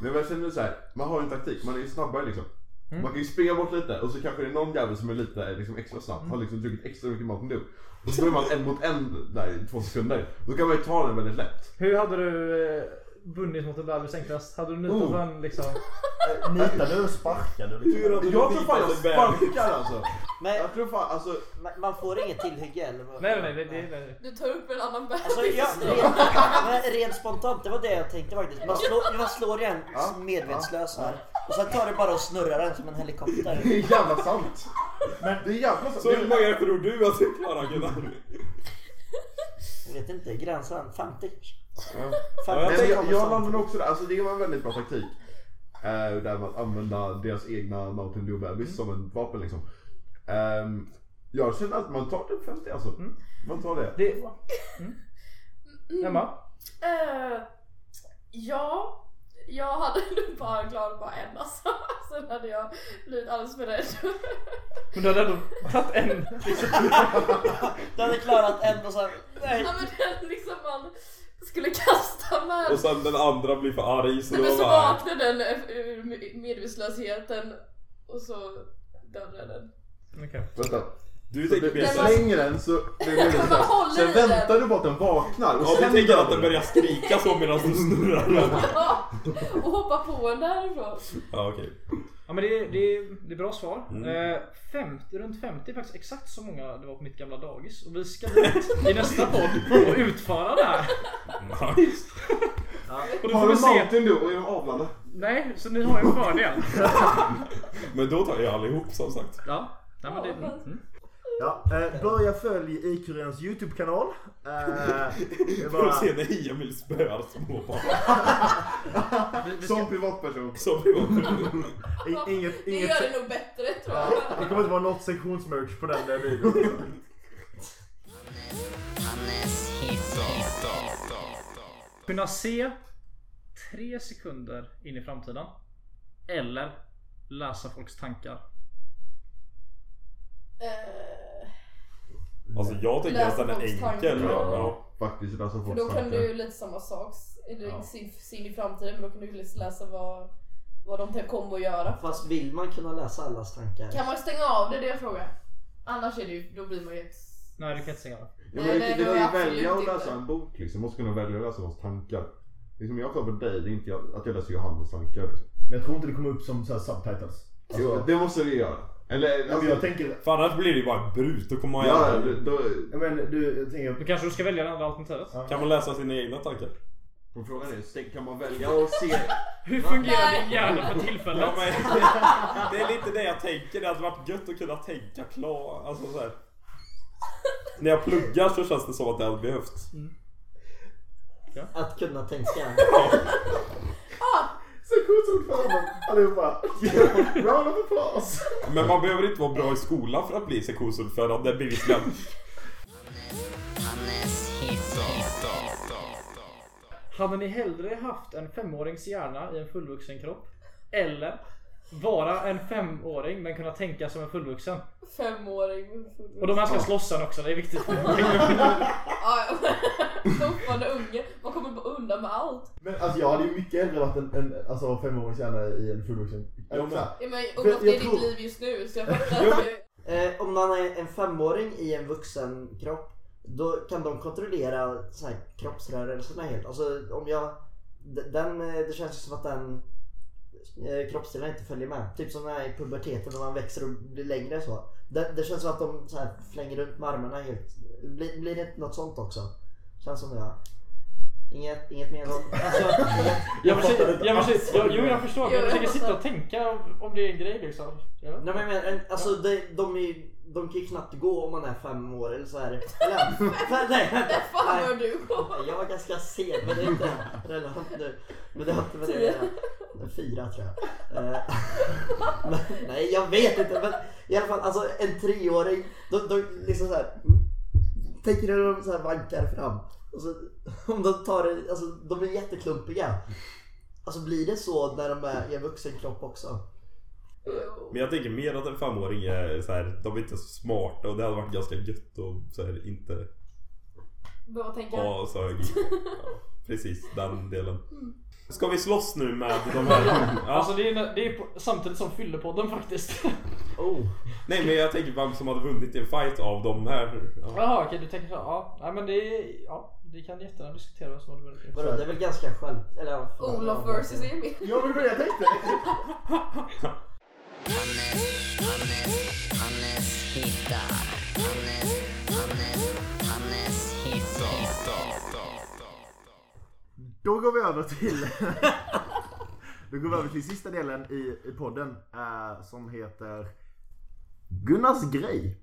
Men jag känner så här, man har ju en taktik, man är ju snabbare liksom. Man kan ju springa bort lite och så kanske det är någon jävel som är lite liksom, extra snabb, har liksom druckit extra mycket Mountain Dew. Och så börjar man en mot en där i två sekunder. Då kan man ju ta den väldigt lätt. Hur hade du eh, vunnit mot en bebis enklast? Hade du nitat Oh. den liksom? Nitade du och sparkade du? Du Jag tror fan jag en sparkar alltså. Men Jag tror fan alltså. man- man får inget tillhygge eller? vad? Nej nej nej. nej, nej. Du tar upp en annan bebis. Alltså, jag, rent, rent spontant, det var det jag tänkte faktiskt. Man slår, man slår igen Ja. medvetslös här. Och sen tar det bara och snurrar den som en helikopter. Det är jävla sant. Men det är jävla sant. Så hur många tror du att du klarar Gunnar? Jag vet inte, gränsen 50 kanske. Ja. 50 Men jag, jag landade också där, alltså det var en väldigt bra taktik. Eh, där man använder deras egna Mountain Dew bebis som en vapen liksom. Ehm, jag känner att man tar typ 50 alltså. Man tar det. Det... Mm. Emma? Eh, ja, jag hade nog bara klarat bara en alltså. Sen hade jag blivit alldeles för rädd. Men du hade ändå tagit en. Du hade klarat en och sen... Nej. Ja men den liksom man skulle kasta med. Och sen den andra blir för arg så Nej, men så bara... den ur medvetslösheten och så dödar den. Okej. Vänta. Du Så tänker du mer var- slänger den så Sen väntar du på att den vaknar och Ja, sen vi tänker att den börjar skrika så medan du snurrar och hoppa på en därifrån. Ja okej. Ja men det är, det är, det är bra svar. Mm. Eh, 50, runt 50 är faktiskt exakt så många det var på mitt gamla dagis. Och vi ska dit i nästa podd och utföra det här. Nice. Och då Har får du vi se. Mountain Dew och är de avlande? Nej, så ni har en fördel. Men då tar jag allihop som sagt. Ja. Nej, men det, mm. Ja, eh, börja följ Ikurens YouTube-kanal. Det är För att bara... se när Emil spöar småbarn. Som privatperson. Som privat. i- Inget, Det inget, gör det nog bättre tror jag. det kommer inte vara något sektionsmerch på den där videon. Kunna se tre sekunder in i framtiden. Eller läsa folks tankar. Eh, Alltså jag tänker att den är folks enkel. tankar. Ja. Faktiskt läsa för folks då kan du lite samma sak. Eller Ja. se in i framtiden men då kan du läsa vad, vad de kommer att göra. Fast vill man kunna läsa allas tankar? Kan man stänga av det? Det är jag frågar. Annars är det ju, då blir man ju helt... Nej du kan inte säga det. Ja, Nej, men nej, det var är ju välja att inte. läsa en bok liksom. Man ska kunna välja att läsa någons tankar. Liksom jag kollar på dig, det är inte jag, att jag läser Johannes tankar liksom. Men jag tror inte det kommer upp som så här subtitles. Jo, Alltså, det måste det göra. Eller ja, men alltså, jag tänker... För annars blir det ju bara brut. Då kommer man Ja, göra... då, Ja, men du, jag tänker... Då kanske du ska välja det andra alternativet. Ja. Kan man läsa sina egna tankar? och frågan är, kan man välja att se? Hur fungerar din hjärna för tillfället? Ja, men, det är lite det jag tänker. Det hade varit gött att kunna tänka klart. Alltså så här. När jag pluggar så känns det som att det hade behövts. Att kunna tänka. Ah, Sektionsordföranden allihopa. Round of applause. Men man behöver inte vara bra i skolan för att bli sektionsordförande bevisligen. Hade ni hellre haft en femårings hjärna i en fullvuxen kropp? Eller vara en femåring men kunna tänka som en fullvuxen? Femåring. Och de här ska slåss sen också, det är viktigt. Ja, ja. Fortfarande unge. Man kommer bara undan med allt. Men alltså jag hade ju mycket hellre varit en, en alltså, femårings hjärna i en fullvuxen... Jag med. Ja, men För ungefär det är jag ditt tror- liv just nu så jag fattar. Jo, Eh, om man är en femåring i en vuxen kropp då kan de kontrollera så här, kroppsrörelserna helt. Alltså om jag... Den, eh, det känns som att den eh, kroppsdelen inte följer med. Typ som när i puberteten när man växer och blir längre så. Det, det känns som att de så här, flänger runt med armarna helt. Blir, blir det något sånt också? Känns som det va? Inget, inget mer om... Alltså, Jag försöker, jag försöker, jag, jo jag förstår, men jag försöker sitta fattar. och tänka om- om det är en grej liksom. Nej men menar, alltså de, de, är, ju- de kan ju knappt gå om man är fem år eller så här. Eller, nej, vänta. Fan var du gå? Jag var ganska sen men det är inte relevant nu. Men det har inte med det att. Fyra tror jag. Eh, men, nej jag vet inte men i alla fall alltså en treåring. De, de liksom så här. Tänker när de så här vankar fram. Och så, om de tar det, alltså de är jätteklumpiga. Alltså blir det så när de är i en vuxen kropp också? Men jag tänker mer att en femåring är så här, de är inte så smarta och det hade varit ganska gött och så här, inte Behöva tänka. ha så hög ja, Precis, den delen. Ska vi slåss nu med de här? Ja. Alltså det är, det är på, samtidigt som Fyllepodden faktiskt. Oh. Nej men jag tänker vem som hade vunnit i en fight av de här. Ja. Jaha okej du tänker så. Ja, nej, men det är, ja, det kan jättegärna diskutera vad som hade vunnit. Vadå det är väl ganska själv... Eller ja. Olof versus Emil. Ja men det var det jag tänkte. Hannes, Hannes, Hannes hittar. Hannes, Hannes, Hannes hittar. Då går vi över till... Då går vi över till sista delen i, i podden eh, som heter Gunnars grej.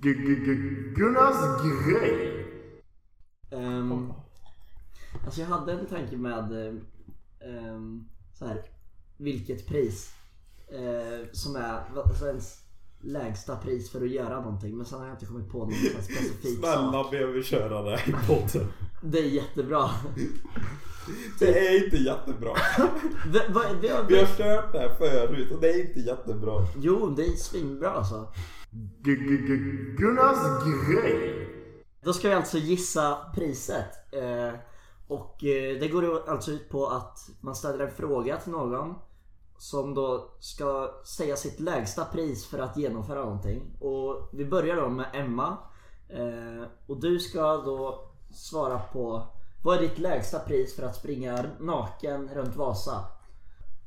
G- g- g- Gunnars grej. Um, alltså jag hade en tanke med um, så här, vilket pris eh, som är vad- alltså ens lägsta pris för att göra någonting. Men sen har jag inte kommit på någon specifik Snälla sak. be vi köra det här i podden. Det är jättebra. Det är inte jättebra. Vi har- Vi har kört det här förut och det är inte jättebra. Jo, det är svinbra alltså. Gunnars grej. Då ska vi alltså gissa priset. Eh, och eh, det går alltså ut på att man ställer en fråga till någon som då ska säga sitt lägsta pris för att genomföra någonting. Och vi börjar då med Emma. Eh, och du ska då svara på vad är ditt lägsta pris för att springa naken runt Vasa?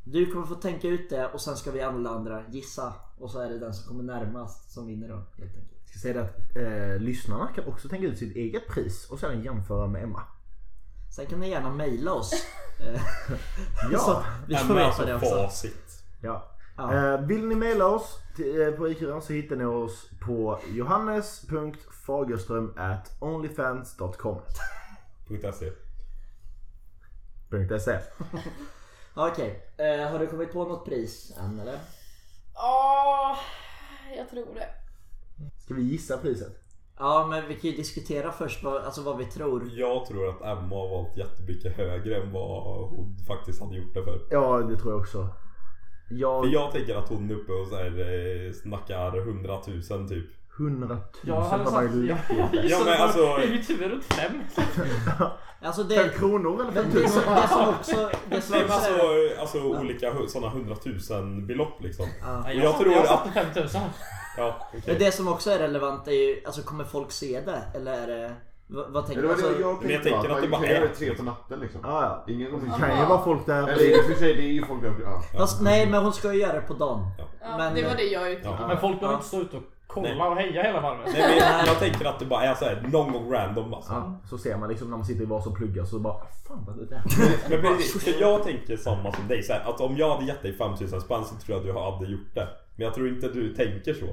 Du kommer få tänka ut det och sen ska vi alla andra gissa. Och så är det den som kommer närmast som vinner då helt enkelt. Jag ska säga det att eh, lyssnarna kan också tänka ut sitt eget pris och sedan jämföra med Emma. Sen kan ni gärna mejla oss. Eh, Ja. så vi får veta alltså det också. facit. Ja. Ja. Eh, vill ni mejla oss eh, på Ikuren så hittar ni oss på johannes.fagerström at onlyfans.com .se. .se. Okej, har du kommit på något pris än eller? Ja, jag tror det. Ska vi gissa priset? Ja men vi kan ju diskutera först vad, alltså vad vi tror. Jag tror att Emma har valt jättemycket högre än vad hon faktiskt hade gjort det för. Ja, det tror jag också. Jag... För jag tänker att hon är uppe och så här, eh, snackar 100 000 typ. 100 000 Jag hade sagt... det Ja, lätt? Ja, men alltså- Det är mitt huvud runt fem. Alltså Fem det, kronor eller fem men det, som, det som också... Det som Nej men alltså, alltså olika sådana 100 000 belopp liksom. ja. Jag jag, tror jag att- satte 5000. Ja, okej. Men det som också är relevant är ju, alltså kommer folk se det? Eller är det... Vad, vad tänker Det du? det Alltså, jag jag tänkte tänker att det bara är- det tre på natten liksom. Ja, ja. Ingen Det kommer kan ju vara folk där. Eller i och för sig, det är ju folk där. Ja. fast, nej men hon ska ju göra det på dagen. Ja, Men- det var det jag Ja. Men folk behöver Ja. inte stå ute och kolla Nej. och heja hela varvet. Nej, men jag, tänker att det bara är så här någon gång random alltså. Ja, så ser man liksom när man sitter i vas och pluggar så bara Fan vad det där. Men precis, för jag tänker samma som dig så här, att om jag hade gett dig 5000 spänn så tror jag att du hade gjort det. Men jag tror inte du tänker så.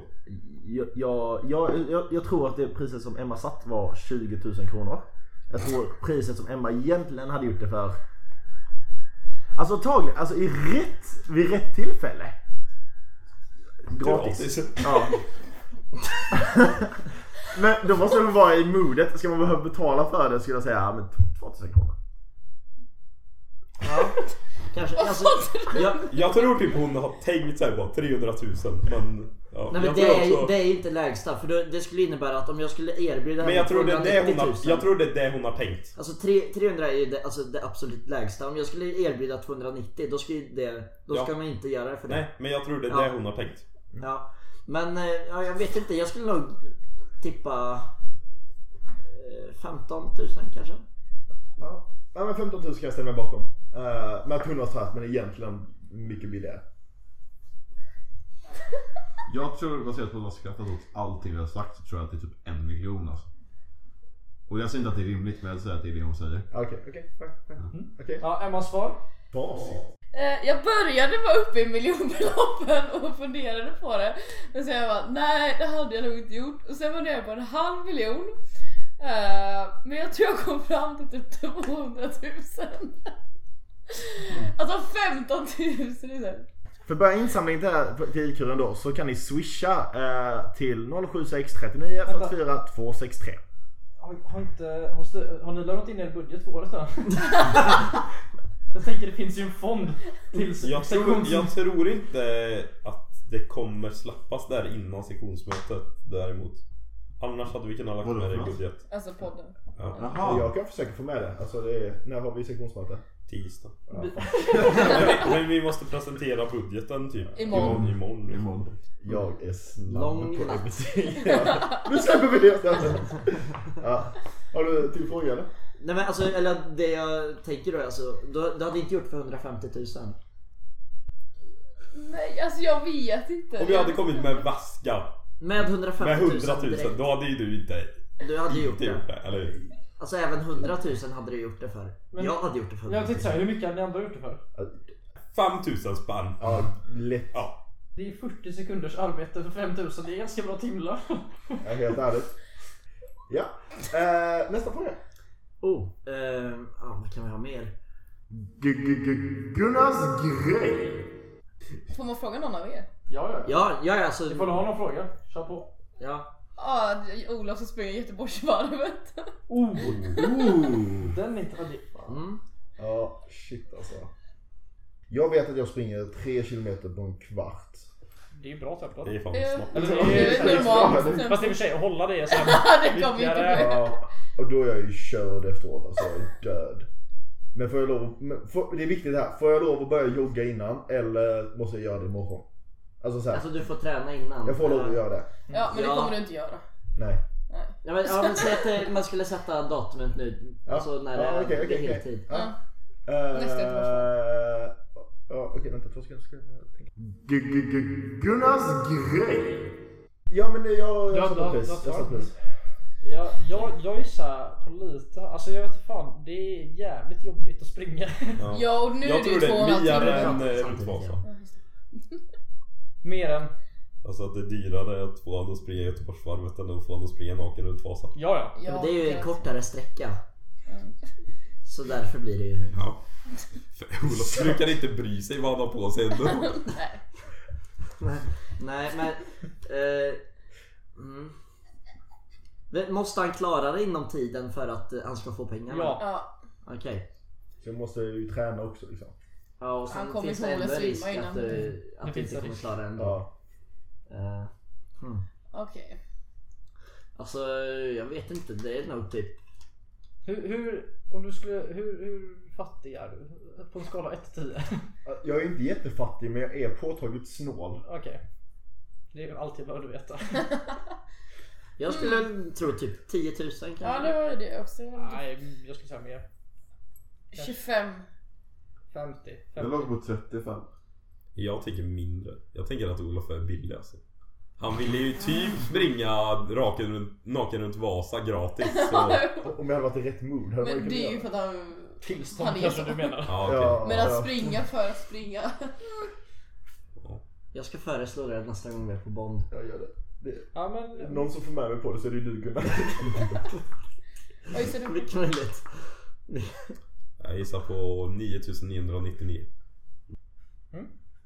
Jag, jag, jag, jag, jag tror att det priset som Emma satt var 20 000 kronor. Jag tror priset som Emma egentligen hade gjort det för Alltså antagligen, alltså i rätt, vid rätt tillfälle. Gratis. Gratis. Ja. Men då måste man vara i modet. Ska man behöva betala för det skulle jag säga ja, men 2000 kronor. Ja, kanske. Alltså, jag, Jag tror typ hon har tänkt såhär bara 300 000 men... Ja, nej men jag det tror är, ju- också- det är ju inte lägsta för då, det skulle innebära att om jag skulle erbjuda Men jag tror, det är det hon 290 000, har, jag tror det är det hon har tänkt. Alltså tre- 300 är ju det, alltså det absolut lägsta. Om jag skulle erbjuda 290 då, skulle ju det, då Ja. ska man inte göra det för det. Nej, men jag tror det är Ja. det hon har tänkt. Ja. Men eh, ja, jag vet inte, jag skulle nog tippa eh, 15 000 kanske. Ja. ja men 15 000 kan jag ställa mig bakom. Uh, med att 100 svart men egentligen mycket billigare. Jag tror baserat på att man skrattat åt allting vi har sagt så tror jag att det är typ en miljon alltså. Och jag säger inte att det är rimligt men jag säger att det är det hon säger. Okej, okej. fine. Okej. Ja, Emmas svar? Facit. Eh, Jag började vara uppe i miljonbeloppen och funderade på det. Men sen jag bara, nej det hade jag nog inte gjort. Och sen var jag på en halv miljon. Eh, Men jag tror jag kom fram till typ 200 000. Alltså 15 000 liksom. För att börja insamlingen till, här- till IQ-en då så kan ni swisha eh, till 076 39 44 263. Har, har, inte, har, stö, har ni lämnat in er budget för året än? jag tänker det finns ju en fond till Jag tror, jag tror inte att det kommer släppas där innan sektionsmötet däremot. Annars hade vi kunnat lagt med det i budget. Alltså podden. Ja, Jaha. jag kan försöka få med det. Alltså det är, när har vi sektionsmöte? tisdag. Ja. men, vi, men vi måste presentera budgeten typ. Imorgon. Imorgon. Imorgon. Jag är snabb Lång på natt. Nu släpper vi det. Ja. Har du till fråga eller? Nej men alltså, eller det jag tänker då alltså, du, du hade inte gjort för 150 000. Nej alltså jag vet inte. Om jag hade kommit med vaska Med 150 med 000 100 000 direkt. då hade ju du inte, Du hade gjort inte det. gjort det. Eller Alltså även 100 000 hade du gjort det för. Men- jag hade gjort det för 100 Jag 000. tänkte såhär, hur mycket hade ni ändå gjort det för? 5000 spänn. Ja, lätt. Ja. Det är 40 sekunders arbete för 5000, det är ganska bra timlar. Ja, helt ärligt. Ja. Eh, nästa fråga. Oh, eh, ja, vad kan vi ha mer? Gunnars grej. Får man fråga någon av er? Ja, ja. Ja, ja alltså. Ifall du har någon fråga, kör på. Ja. Ja, ah, Olof som springer Göteborgsvarvet. Oh, Ooh. den är inte vad det Mm. Ja, shit alltså. Jag vet att jag springer 3 kilometer på en kvart. Det är ju bra tempo. Det är fan snabbt. Eller, Det är normalt. Fast i och för sig, att hålla det är sen. det kommer inte bli. Ja, och då är jag ju körd efteråt alltså. Jag är död. Men får jag lov får, det är viktigt här. Får jag lov att börja jogga innan eller måste jag göra det imorgon? Alltså så här, Alltså du får träna innan. jag får lov att göra det. Ja men det Ja. kommer du inte göra. Nej. Nej. Ja men, ja, men säg att det- man skulle sätta datumet nu. Ja. Alltså när det Ja, okej, det är okej. heltid. Ja. Ja. Eh, Nästa Göteborgsvarv. Ja, okej vänta två sekunder. Ska jag tänka. Gunnars grej. Ja men det, jag, Ja, jag satte då Jag satte vi. pris. Ja, jag, jag gissar på lite. Alltså jag vet inte fan, det är jävligt jobbigt att springa. Ja och nu är Jag det ju tror två det och en halv är timme. än eh, runt ja. Vasa. Ja, just det. Mer än, Alltså att det är dyrare att få han att springa Göteborgsvarvet än att få han att springa naken runt Vasa. ja ja. Ja, men det är ju en kortare sträcka. Så därför blir det ju... Ja. För Olof brukar inte bry sig vad han har på sig ändå. Nej. Nej, nej men... Eh, mm. Måste han klara det inom tiden för att eh, han ska få pengarna? Ja. Ja. Okej. Så jag måste ju träna också liksom. Ja, och sen Han kommer finns det ändå en risk svimma att, innan. du, att Det du inte kommer klara det ändå. Ja. Eh, hmm. Okej. Alltså jag vet inte, det är nog typ... Hur, hur, om du skulle, hur, hur fattig är du? På en skala 1 till 10? Jag är inte jättefattig men jag är påtagligt snål. Okej. Det är allt jag behövde veta. Jag skulle tro typ 10 000 kanske. Ja det var ju det också. Nej, jag skulle säga mer. 25. 50. Jag 50. låg på 35. Jag tänker mindre. Jag tänker att Olof är billig alltså. Han ville ju typ springa raken runt, naken runt Vasa gratis. Så, Om jag hade varit i rätt mood hade Men det är ju för att han... Tillstånd Han är kanske så. du menar? ja, okej. Ja, Men att ja. springa för att springa. Jag ska föreslå det nästa gång vi är på Bond. Jag gör det. det. Ja men... Någon som får med mig på det så är det ju du Gunnar. Det, du... Mycket möjligt. Jag gissar på 9999.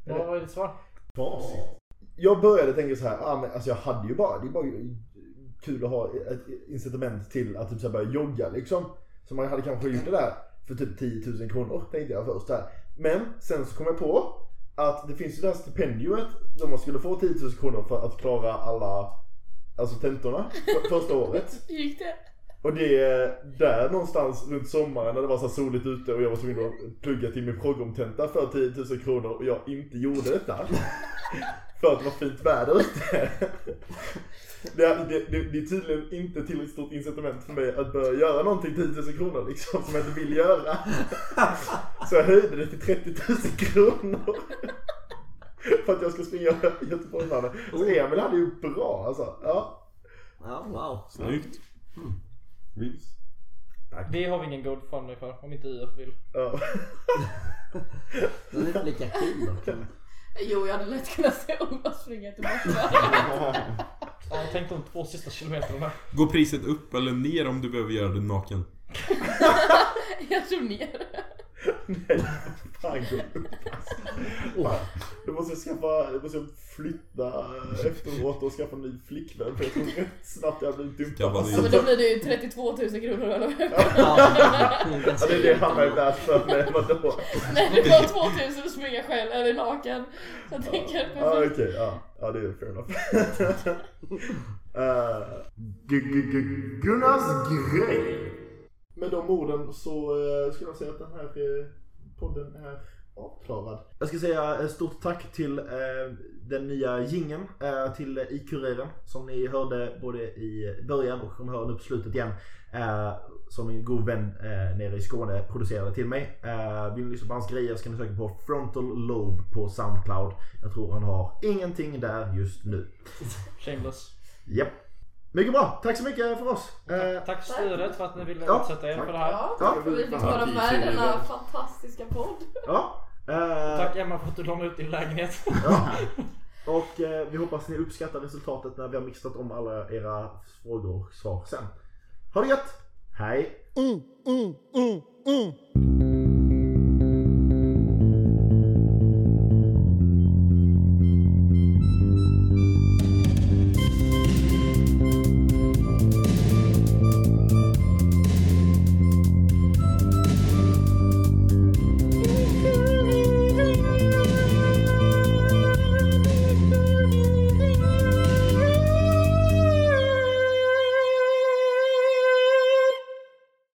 Vad var ditt svar? Facit. Jag började tänka så här, ah, men alltså jag hade ju bara, det är bara kul att ha ett incitament till att typ så här börja jogga liksom. Så man hade kanske gjort det där för typ 10 000 kronor tänkte jag först där. Men sen så kom jag på att det finns ju det här stipendiet där man skulle få 10 000 kronor för att klara alla Alltså tentorna för, första året. Hur gick det? Och det är där någonstans runt sommaren när det var så soligt ute och jag var tvungen att plugga till min programtenta för 10 000 kronor och jag inte gjorde detta. för att det var fint väder ute. Det är, det, det, det är tydligen inte tillräckligt stort incitament för mig att börja göra någonting 10 000 kronor liksom som jag inte vill göra. Så jag höjde det till 30 000 kronor. För att jag ska springa Göteborgsvarvet. Så Emil hade ju bra alltså. Ja. Ja, wow. Snyggt. Vinst. Det har vi ingen GoFundMe för om inte IF vill. ja. Den är inte lika kul dock. Jo, jag hade lätt kunnat se Ova springa tillbaka. Ja, tänk de två sista kilometrarna. Går priset upp eller ner om du behöver göra det naken? jag tror ner. Nej, fan alltså. Fan, Då måste jag skaffa, då måste jag flytta efteråt och skaffa en ny flickvän för jag tror rätt snabbt jag blir dumpad. Alltså. Ja, men då blir det ju 32 000 kronor eller vad Ja, Ja, det är det han är värt för mig, vadå? Nej, det var 2000 att springa själv eller naken. Så jag tänker Ja perfekt. okej, ja. ja det är fair enough. Eh, gu- gu- Gunnars grej. Med de orden så eh, skulle jag säga att den här eh, podden är avklarad. Jag ska säga stort tack till eh, den nya gingen eh, till i-kuriren som ni hörde både i början och kommer höra nu på slutet igen. Eh, som min god vän eh, nere i Skåne producerade till mig. Eh, vill ni lyssna på hans grejer så kan ni söka på Frontal Lobe på Soundcloud. Jag tror han har ingenting där just nu. Shameless. Japp. Mycket bra, tack så mycket för oss. Eh, Tack styret för att ni ville Ja, er tack. för det här. Ja, tack för att vi fick vara med i denna fantastiska podd. ja. Eh, Tack Emma för att du lånade ut din lägenhet. Ja. Och eh, vi hoppas ni uppskattar resultatet när vi har mixat om alla era frågor och svar sen. Ha det gött! Hej! mm, mm, mm, mm.